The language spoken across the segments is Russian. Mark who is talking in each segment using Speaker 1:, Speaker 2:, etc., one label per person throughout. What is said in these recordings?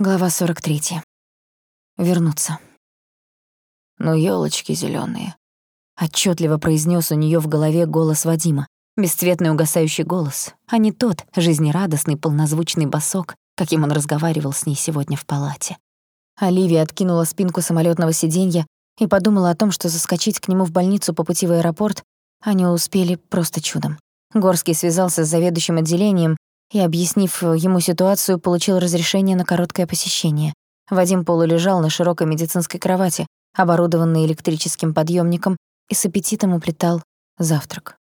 Speaker 1: Глава 43. Вернуться. Ну, елочки зеленые. Отчетливо произнес у нее в голове голос Вадима. Бесцветный угасающий голос, а не тот жизнерадостный полнозвучный басок, каким он разговаривал с ней сегодня в палате. Оливия откинула спинку самолетного сиденья и подумала о том, что заскочить к нему в больницу по пути в аэропорт они успели просто чудом. Горский связался с заведующим отделением и, объяснив ему ситуацию, получил разрешение на короткое посещение. Вадим полулежал на широкой медицинской кровати, оборудованной электрическим подъемником, и с аппетитом уплетал завтрак.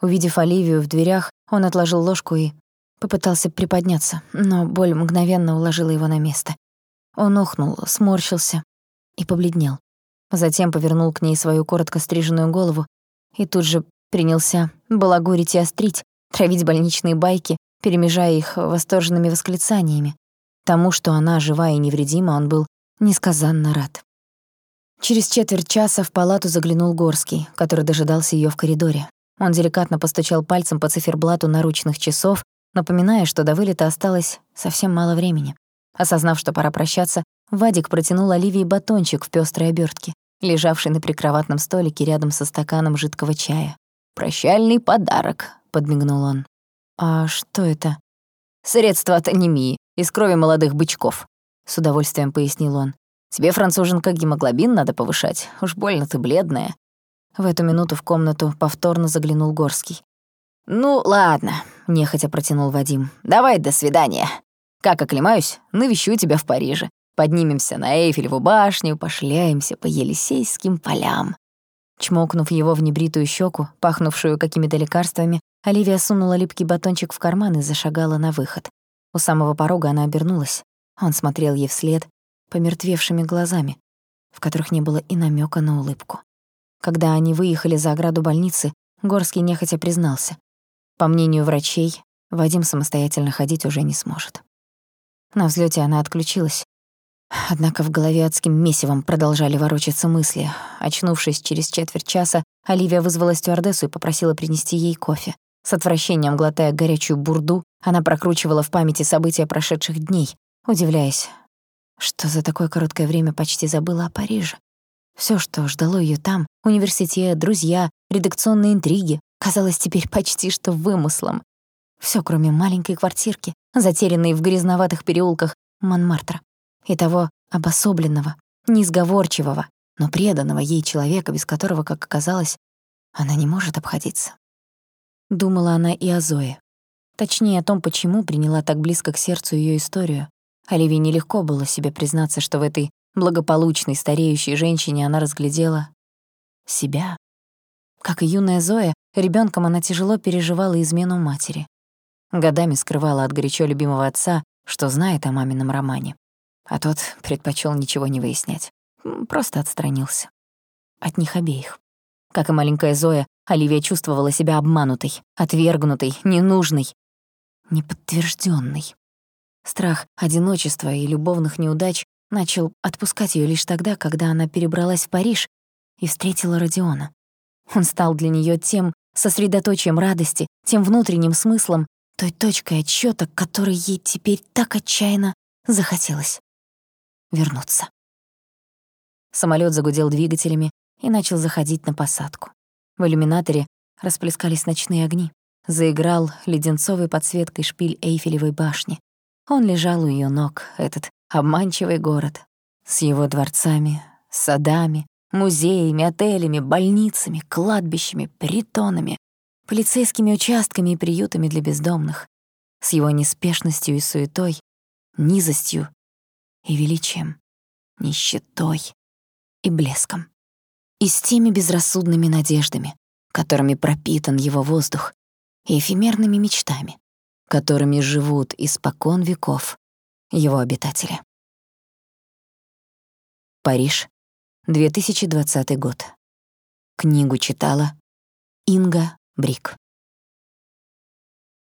Speaker 1: Увидев Оливию в дверях, он отложил ложку и попытался приподняться, но боль мгновенно уложила его на место. Он охнул, сморщился и побледнел. Затем повернул к ней свою коротко стриженную голову и тут же принялся балагурить и острить, травить больничные байки перемежая их восторженными восклицаниями. Тому, что она жива и невредима, он был несказанно рад. Через четверть часа в палату заглянул Горский, который дожидался её в коридоре. Он деликатно постучал пальцем по циферблату наручных часов, напоминая, что до вылета осталось совсем мало времени. Осознав, что пора прощаться, Вадик протянул Оливии батончик в пёстрой обёртке, лежавший на прикроватном столике рядом со стаканом жидкого чая. «Прощальный подарок», — подмигнул он. «А что это?» «Средство от анемии, из крови молодых бычков», — с удовольствием пояснил он. «Тебе, француженка, гемоглобин надо повышать. Уж больно ты бледная». В эту минуту в комнату повторно заглянул Горский. «Ну, ладно», — нехотя протянул Вадим. «Давай, до свидания. Как оклемаюсь, навещу тебя в Париже. Поднимемся на Эйфелеву башню, пошляемся по Елисейским полям». Чмокнув его в небритую щеку, пахнувшую какими-то лекарствами, Оливия сунула липкий батончик в карман и зашагала на выход. У самого порога она обернулась. Он смотрел ей вслед помертвевшими глазами, в которых не было и намека на улыбку. Когда они выехали за ограду больницы, Горский нехотя признался. По мнению врачей, Вадим самостоятельно ходить уже не сможет. На взлете она отключилась. Однако в голове адским месивом продолжали ворочаться мысли. Очнувшись через четверть часа, Оливия вызвала стюардессу и попросила принести ей кофе. С отвращением глотая горячую бурду, она прокручивала в памяти события прошедших дней, удивляясь, что за такое короткое время почти забыла о Париже. Всё, что ждало её там, университет, друзья, редакционные интриги, казалось теперь почти что вымыслом. Всё, кроме маленькой квартирки, затерянной в грязноватых переулках Монмартра, и того обособленного, несговорчивого, но преданного ей человека, без которого, как оказалось, она не может обходиться. Думала она и о Зое. Точнее, о том, почему приняла так близко к сердцу её историю. Оливии нелегко было себе признаться, что в этой благополучной стареющей женщине она разглядела себя. Как и юная Зоя, ребёнком она тяжело переживала измену матери. Годами скрывала от горячо любимого отца, что знает о мамином романе. А тот предпочёл ничего не выяснять. Просто отстранился. От них обеих. Как и маленькая Зоя, Оливия чувствовала себя обманутой, отвергнутой, ненужной, неподтверждённой. Страх одиночества и любовных неудач начал отпускать её лишь тогда, когда она перебралась в Париж и встретила Родиона. Он стал для неё тем сосредоточием радости, тем внутренним смыслом, той точкой отсчёта, к которой ей теперь так отчаянно захотелось вернуться. Самолёт загудел двигателями и начал заходить на посадку. В иллюминаторе расплескались ночные огни. Заиграл леденцовой подсветкой шпиль Эйфелевой башни. Он лежал у её ног, этот обманчивый город, с его дворцами, садами, музеями, отелями, больницами, кладбищами, притонами, полицейскими участками и приютами для бездомных, с его неспешностью и суетой, низостью и величием, нищетой и блеском и с теми безрассудными надеждами, которыми пропитан его воздух, и эфемерными мечтами, которыми живут испокон веков его обитатели. Париж, 2020 год. Книгу читала Инга Брик.